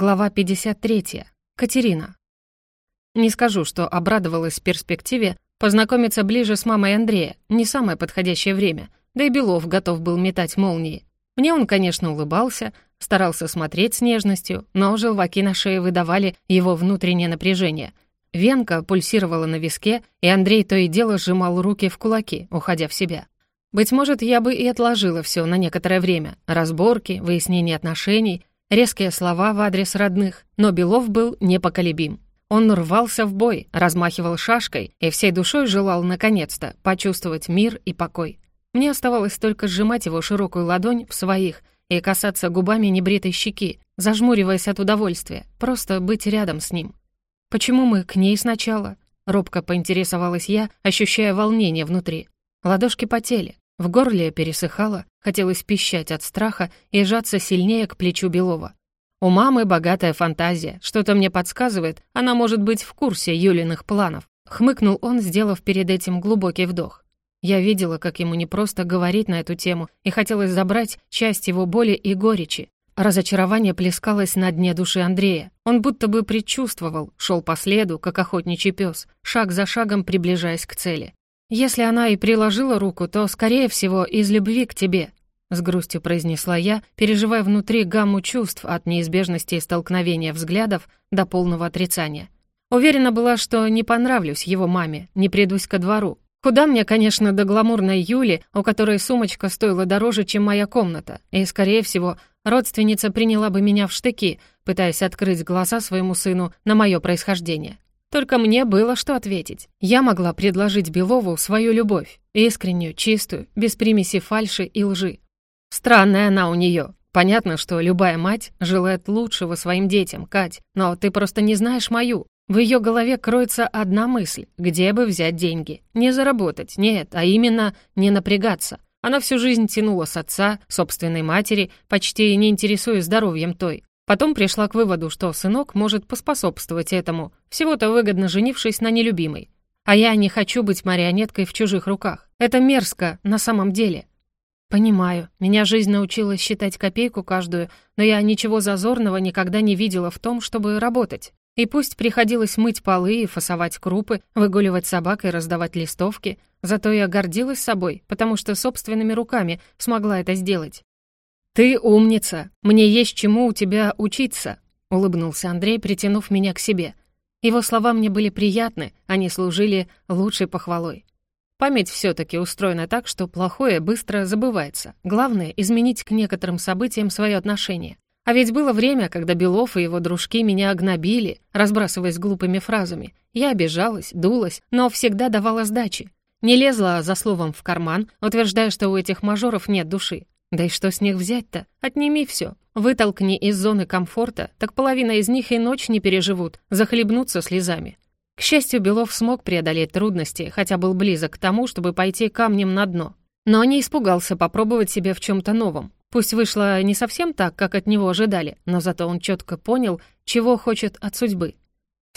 Глава 53. Катерина. Не скажу, что обрадовалась перспективе познакомиться ближе с мамой Андрея, не самое подходящее время, да и Белов готов был метать молнии. Мне он, конечно, улыбался, старался смотреть с нежностью, но желваки на шее выдавали его внутреннее напряжение. Венка пульсировала на виске, и Андрей то и дело сжимал руки в кулаки, уходя в себя. Быть может, я бы и отложила все на некоторое время. Разборки, выяснение отношений, резкие слова в адрес родных, но Белов был непоколебим. Он рвался в бой, размахивал шашкой и всей душой желал, наконец-то, почувствовать мир и покой. Мне оставалось только сжимать его широкую ладонь в своих и касаться губами небритой щеки, зажмуриваясь от удовольствия, просто быть рядом с ним. «Почему мы к ней сначала?» — робко поинтересовалась я, ощущая волнение внутри. Ладошки потели, в горле пересыхало, хотелось пищать от страха и сжаться сильнее к плечу Белова. У мамы богатая фантазия, что-то мне подсказывает, она может быть в курсе Юлиных планов. Хмыкнул он, сделав перед этим глубокий вдох. Я видела, как ему не просто говорить на эту тему, и хотелось забрать часть его боли и горечи. Разочарование плескалось на дне души Андрея. Он будто бы предчувствовал, шел по следу, как охотничий пес, шаг за шагом приближаясь к цели. «Если она и приложила руку, то, скорее всего, из любви к тебе», — с грустью произнесла я, переживая внутри гамму чувств от неизбежности столкновения взглядов до полного отрицания. Уверена была, что не понравлюсь его маме, не придусь ко двору. Куда мне, конечно, до гламурной Юли, у которой сумочка стоила дороже, чем моя комната, и, скорее всего, родственница приняла бы меня в штыки, пытаясь открыть глаза своему сыну на мое происхождение. Только мне было что ответить. Я могла предложить Белову свою любовь, искреннюю, чистую, без примеси фальши и лжи. Странная она у нее. Понятно, что любая мать желает лучшего своим детям, Кать, но ты просто не знаешь мою. В ее голове кроется одна мысль — где бы взять деньги. Не заработать, нет, а именно не напрягаться. Она всю жизнь тянула с отца, собственной матери, почти не интересуясь здоровьем той. Потом пришла к выводу, что сынок может поспособствовать этому, всего-то выгодно женившись на нелюбимой. А я не хочу быть марионеткой в чужих руках. Это мерзко на самом деле. Понимаю, меня жизнь научила считать копейку каждую, но я ничего зазорного никогда не видела в том, чтобы работать. И пусть приходилось мыть полы и фасовать крупы, выгуливать собак и раздавать листовки, зато я гордилась собой, потому что собственными руками смогла это сделать. «Ты умница! Мне есть чему у тебя учиться!» — улыбнулся Андрей, притянув меня к себе. Его слова мне были приятны, они служили лучшей похвалой. Память все-таки устроена так, что плохое быстро забывается. Главное — изменить к некоторым событиям свое отношение. А ведь было время, когда Белов и его дружки меня огнобили, разбрасываясь глупыми фразами. Я обижалась, дулась, но всегда давала сдачи. Не лезла за словом в карман, утверждая, что у этих мажоров нет души. Да и что с них взять-то? Отними все. Вытолкни из зоны комфорта, так половина из них и ночь не переживут, захлебнутся слезами. К счастью, Белов смог преодолеть трудности, хотя был близок к тому, чтобы пойти камнем на дно. Но не испугался попробовать себя в чем-то новом. Пусть вышло не совсем так, как от него ожидали, но зато он четко понял, чего хочет от судьбы.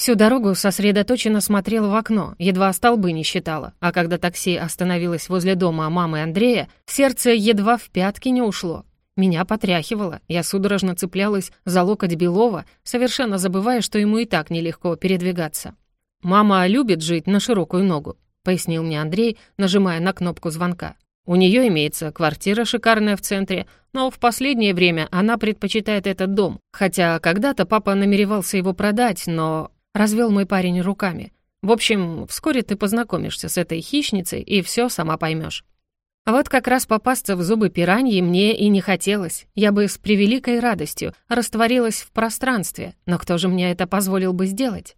Всю дорогу сосредоточенно смотрела в окно, едва столбы не считала, а когда такси остановилось возле дома мамы Андрея, сердце едва в пятки не ушло. Меня потряхивало, я судорожно цеплялась за локоть Белова, совершенно забывая, что ему и так нелегко передвигаться. «Мама любит жить на широкую ногу», — пояснил мне Андрей, нажимая на кнопку звонка. «У нее имеется квартира шикарная в центре, но в последнее время она предпочитает этот дом, хотя когда-то папа намеревался его продать, но Развел мой парень руками. В общем, вскоре ты познакомишься с этой хищницей и все сама поймешь. А вот как раз попасться в зубы пираньи мне и не хотелось. Я бы с превеликой радостью растворилась в пространстве, но кто же мне это позволил бы сделать?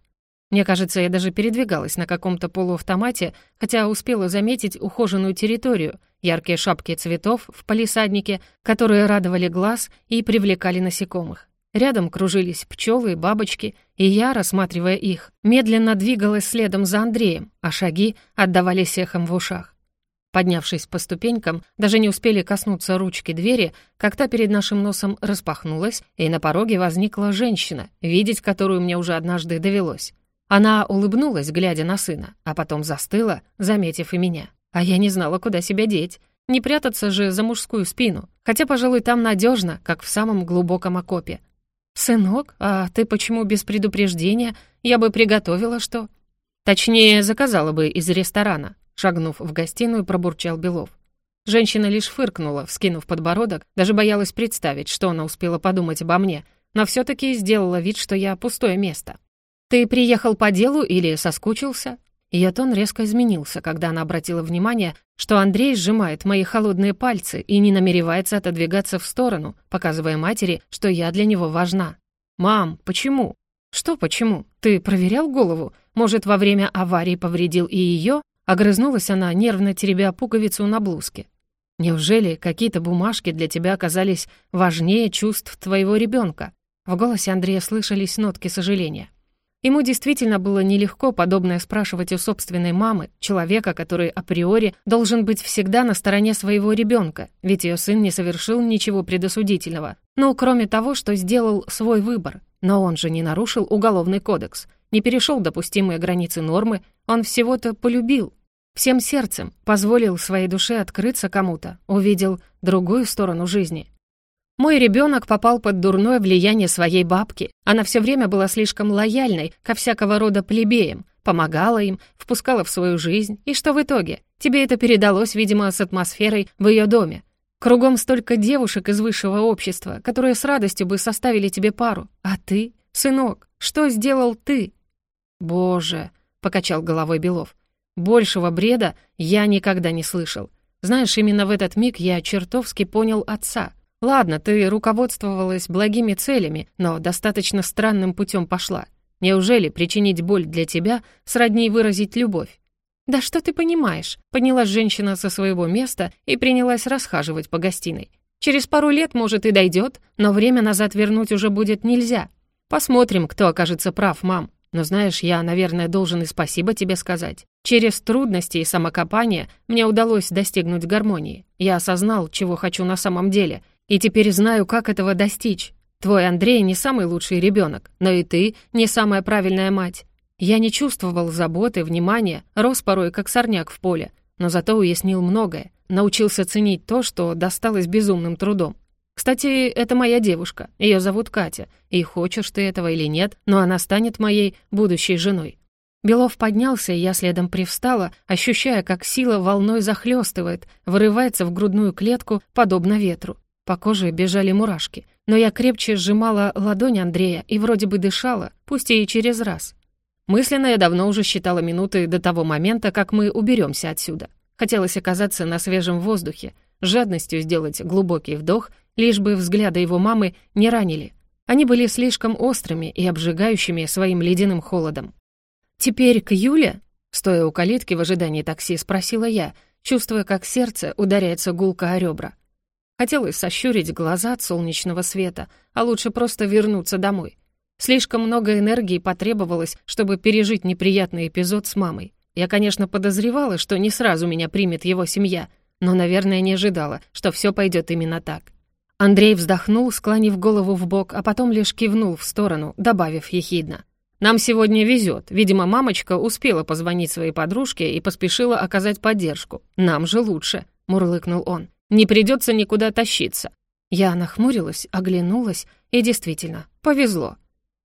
Мне кажется, я даже передвигалась на каком-то полуавтомате, хотя успела заметить ухоженную территорию, яркие шапки цветов в палисаднике, которые радовали глаз и привлекали насекомых. Рядом кружились пчелы и бабочки, и я, рассматривая их, медленно двигалась следом за Андреем, а шаги отдавались эхом в ушах. Поднявшись по ступенькам, даже не успели коснуться ручки двери, как та перед нашим носом распахнулась, и на пороге возникла женщина, видеть которую мне уже однажды довелось. Она улыбнулась, глядя на сына, а потом застыла, заметив и меня. А я не знала, куда себя деть. Не прятаться же за мужскую спину, хотя, пожалуй, там надежно, как в самом глубоком окопе. «Сынок, а ты почему без предупреждения? Я бы приготовила что?» «Точнее, заказала бы из ресторана», — шагнув в гостиную, пробурчал Белов. Женщина лишь фыркнула, вскинув подбородок, даже боялась представить, что она успела подумать обо мне, но все таки сделала вид, что я пустое место. «Ты приехал по делу или соскучился?» Ее тон резко изменился, когда она обратила внимание, что Андрей сжимает мои холодные пальцы и не намеревается отодвигаться в сторону, показывая матери, что я для него важна. «Мам, почему?» «Что почему? Ты проверял голову? Может, во время аварии повредил и ее?» Огрызнулась она, нервно теребя пуговицу на блузке. «Неужели какие-то бумажки для тебя оказались важнее чувств твоего ребенка? В голосе Андрея слышались нотки сожаления. Ему действительно было нелегко подобное спрашивать у собственной мамы, человека, который априори должен быть всегда на стороне своего ребенка, ведь ее сын не совершил ничего предосудительного. Ну, кроме того, что сделал свой выбор. Но он же не нарушил уголовный кодекс, не перешел допустимые границы нормы, он всего-то полюбил. Всем сердцем позволил своей душе открыться кому-то, увидел другую сторону жизни. Мой ребенок попал под дурное влияние своей бабки. Она все время была слишком лояльной ко всякого рода плебеям, помогала им, впускала в свою жизнь. И что в итоге? Тебе это передалось, видимо, с атмосферой в ее доме. Кругом столько девушек из высшего общества, которые с радостью бы составили тебе пару. А ты, сынок, что сделал ты? Боже, покачал головой Белов. Большего бреда я никогда не слышал. Знаешь, именно в этот миг я чертовски понял отца — Ладно, ты руководствовалась благими целями, но достаточно странным путем пошла. Неужели причинить боль для тебя сродни выразить любовь? «Да что ты понимаешь?» — поднялась женщина со своего места и принялась расхаживать по гостиной. «Через пару лет, может, и дойдет, но время назад вернуть уже будет нельзя. Посмотрим, кто окажется прав, мам. Но знаешь, я, наверное, должен и спасибо тебе сказать. Через трудности и самокопание мне удалось достигнуть гармонии. Я осознал, чего хочу на самом деле — и теперь знаю, как этого достичь. Твой Андрей не самый лучший ребенок, но и ты не самая правильная мать. Я не чувствовал заботы, внимания, рос порой как сорняк в поле, но зато уяснил многое, научился ценить то, что досталось безумным трудом. Кстати, это моя девушка, ее зовут Катя, и хочешь ты этого или нет, но она станет моей будущей женой. Белов поднялся, и я следом привстала, ощущая, как сила волной захлестывает, вырывается в грудную клетку, подобно ветру. По коже бежали мурашки, но я крепче сжимала ладонь Андрея и вроде бы дышала, пусть и через раз. Мысленно я давно уже считала минуты до того момента, как мы уберемся отсюда. Хотелось оказаться на свежем воздухе, жадностью сделать глубокий вдох, лишь бы взгляды его мамы не ранили. Они были слишком острыми и обжигающими своим ледяным холодом. «Теперь к Юле?» Стоя у калитки в ожидании такси, спросила я, чувствуя, как сердце ударяется гулко о ребра. Хотелось сощурить глаза от солнечного света, а лучше просто вернуться домой. Слишком много энергии потребовалось, чтобы пережить неприятный эпизод с мамой. Я, конечно, подозревала, что не сразу меня примет его семья, но, наверное, не ожидала, что все пойдет именно так. Андрей вздохнул, склонив голову в бок, а потом лишь кивнул в сторону, добавив ехидно. «Нам сегодня везет. Видимо, мамочка успела позвонить своей подружке и поспешила оказать поддержку. Нам же лучше», — мурлыкнул он. Не придется никуда тащиться». Я нахмурилась, оглянулась, и действительно, повезло.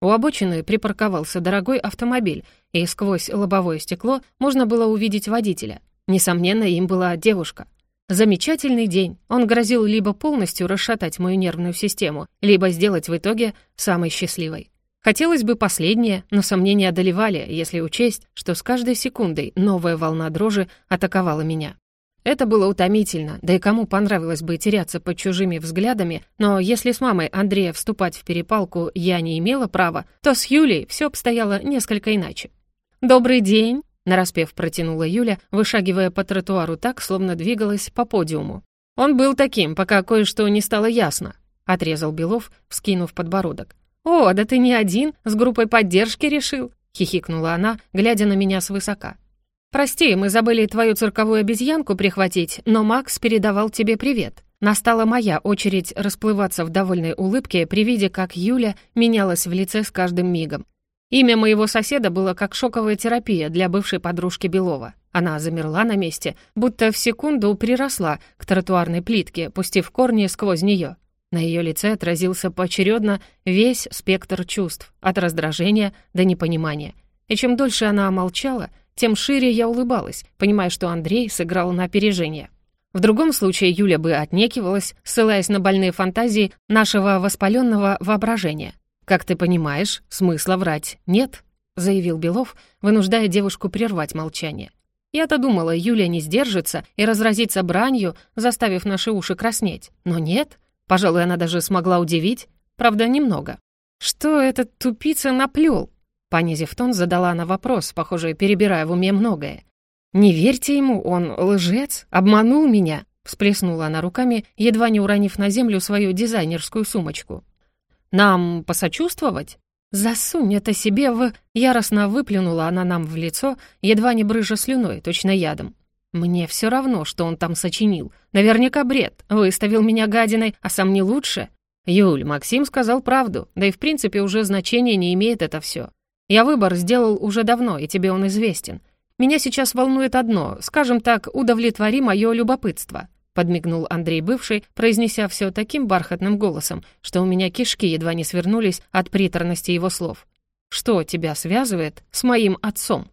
У обочины припарковался дорогой автомобиль, и сквозь лобовое стекло можно было увидеть водителя. Несомненно, им была девушка. Замечательный день. Он грозил либо полностью расшатать мою нервную систему, либо сделать в итоге самой счастливой. Хотелось бы последнее, но сомнения одолевали, если учесть, что с каждой секундой новая волна дрожи атаковала меня. Это было утомительно, да и кому понравилось бы теряться под чужими взглядами, но если с мамой Андрея вступать в перепалку я не имела права, то с Юлей все обстояло несколько иначе. «Добрый день!» — нараспев протянула Юля, вышагивая по тротуару так, словно двигалась по подиуму. «Он был таким, пока кое-что не стало ясно», — отрезал Белов, вскинув подбородок. «О, да ты не один, с группой поддержки решил», — хихикнула она, глядя на меня свысока. «Прости, мы забыли твою цирковую обезьянку прихватить, но Макс передавал тебе привет». Настала моя очередь расплываться в довольной улыбке при виде, как Юля менялась в лице с каждым мигом. Имя моего соседа было как шоковая терапия для бывшей подружки Белова. Она замерла на месте, будто в секунду приросла к тротуарной плитке, пустив корни сквозь нее. На ее лице отразился поочередно весь спектр чувств, от раздражения до непонимания. И чем дольше она молчала, тем шире я улыбалась, понимая, что Андрей сыграл на опережение. В другом случае Юля бы отнекивалась, ссылаясь на больные фантазии нашего воспаленного воображения. «Как ты понимаешь, смысла врать нет», — заявил Белов, вынуждая девушку прервать молчание. Я-то думала, Юля не сдержится и разразится бранью, заставив наши уши краснеть. Но нет, Пожалуй, она даже смогла удивить, правда, немного. «Что этот тупица наплел?» Понизив тон, задала она вопрос, похоже, перебирая в уме многое. «Не верьте ему, он лжец, обманул меня», всплеснула она руками, едва не уронив на землю свою дизайнерскую сумочку. «Нам посочувствовать?» «Засунь это себе в...» Яростно выплюнула она нам в лицо, едва не брыжа слюной, точно ядом. Мне все равно, что он там сочинил. Наверняка бред. Выставил меня гадиной, а сам не лучше. Юль, Максим сказал правду, да и в принципе уже значения не имеет это все. Я выбор сделал уже давно, и тебе он известен. Меня сейчас волнует одно, скажем так, удовлетвори мое любопытство», подмигнул Андрей бывший, произнеся все таким бархатным голосом, что у меня кишки едва не свернулись от приторности его слов. «Что тебя связывает с моим отцом?»